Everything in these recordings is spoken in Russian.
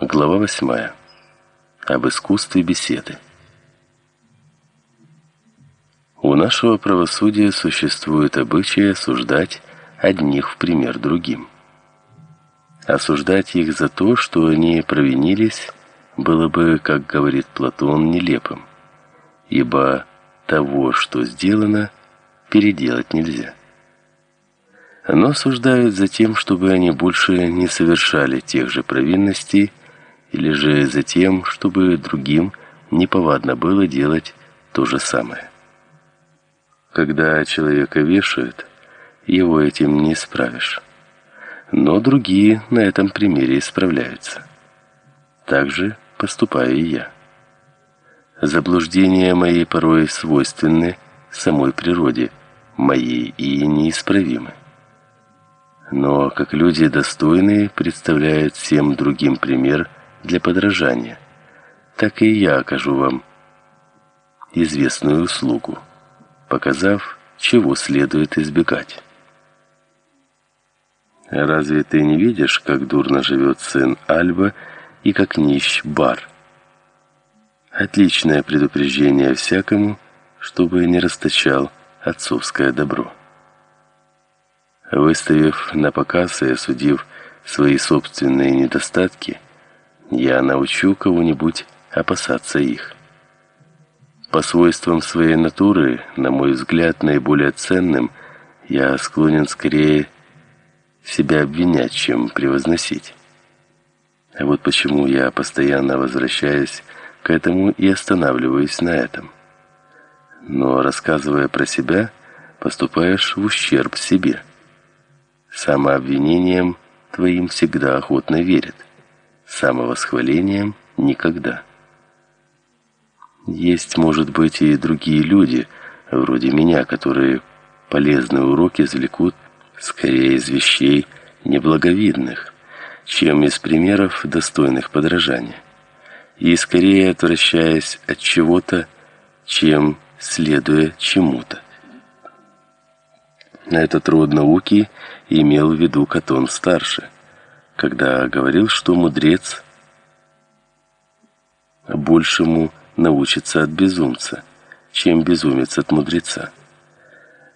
Глава 8. Об искусстве беседы. У нашего правосудия существует обычай осуждать одних в пример другим. Осуждать их за то, что они провинились, было бы, как говорит Платон, нелепым, ибо того, что сделано, переделать нельзя. Но осуждают за тем, чтобы они больше не совершали тех же провинностей, или же за тем, чтобы другим неповадно было делать то же самое. Когда человека вешают, его этим не исправишь. Но другие на этом примере исправляются. Так же поступаю и я. Заблуждения мои порой свойственны самой природе, моей и неисправимы. Но как люди достойные представляют всем другим пример для подражания, так и я окажу вам известную услугу, показав, чего следует избегать. Разве ты не видишь, как дурно живет сын Альба и как нищ Бар? Отличное предупреждение всякому, чтобы не расточал отцовское добро. Выставив на показ и осудив свои собственные недостатки, я научу кого-нибудь опасаться их. По свойствам своей натуры, на мой взгляд, наиболее ценным, я склонен скорее себя обвинять, чем превозносить. А вот почему я постоянно возвращаюсь к этому и останавливаюсь на этом. Но рассказывая про себя, поступаешь в ущерб себе. Самообвинением твоим всегда охотно верят самовосхвалением никогда. Есть, может быть, и другие люди, вроде меня, которые полезные уроки извлекут скорее из вещей неблаговидных, чем из примеров достойных подражания, и скорее отвращаясь от чего-то, чем следуя чему-то. На этот род науки имел в виду Катон старший когда говорил, что мудрец большему научится от безумца, чем безумец от мудреца.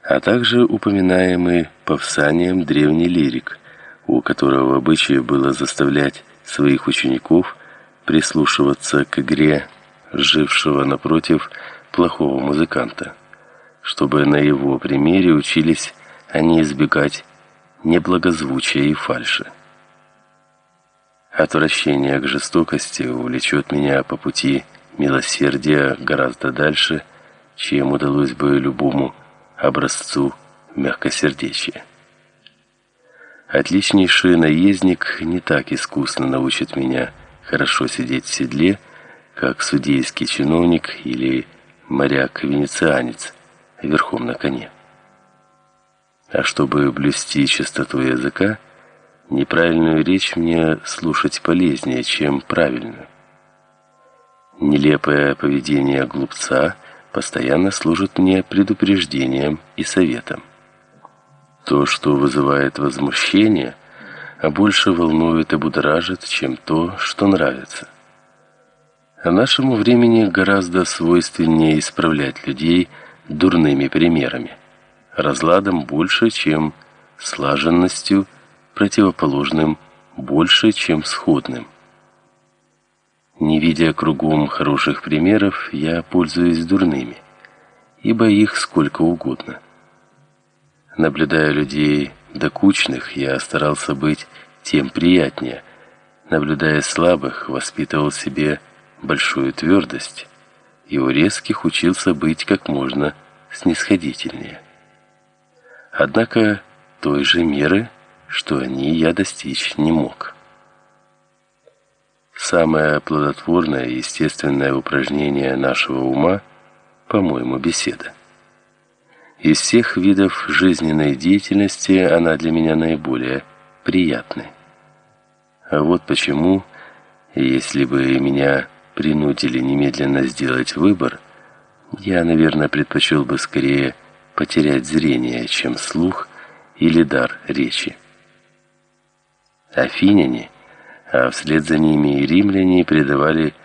А также упоминаемый Павсанием древний лирик, у которого в обычае было заставлять своих учеников прислушиваться к игре жившего напротив плохого музыканта, чтобы на его примере учились они избегать неблагозвучия и фальши. Отвращение к жестокости увлечет меня по пути милосердия гораздо дальше, чем удалось бы любому образцу мягкосердечия. Отличнейший наездник не так искусно научит меня хорошо сидеть в седле, как судейский чиновник или моряк-венецианец верхом на коне. А чтобы блюсти чистоту языка, Неправильную речь мне слушать полезнее, чем правильную. Нелепое поведение глупца постоянно служит мне предупреждением и советом. То, что вызывает возмущение, а больше волнует и будоражит, чем то, что нравится. А нашему времени гораздо свойственнее исправлять людей дурными примерами, разладом больше, чем слаженностью противоположным больше, чем сходным. Не видя кругом хороших примеров, я пользуюсь дурными, ибо их сколько угодно. Наблюдая людей докучных, я старался быть тем приятнее. Наблюдая слабых, воспитывал себе большую твердость, и у резких учился быть как можно снисходительнее. Однако той же меры что они я достичь не мог. Самое плодотворное и естественное упражнение нашего ума, по-моему, беседа. Из всех видов жизненной деятельности она для меня наиболее приятная. А вот почему, если бы меня принудили немедленно сделать выбор, я, наверное, предпочел бы скорее потерять зрение, чем слух или дар речи. Афиняне а вслед за ними и римляне предавали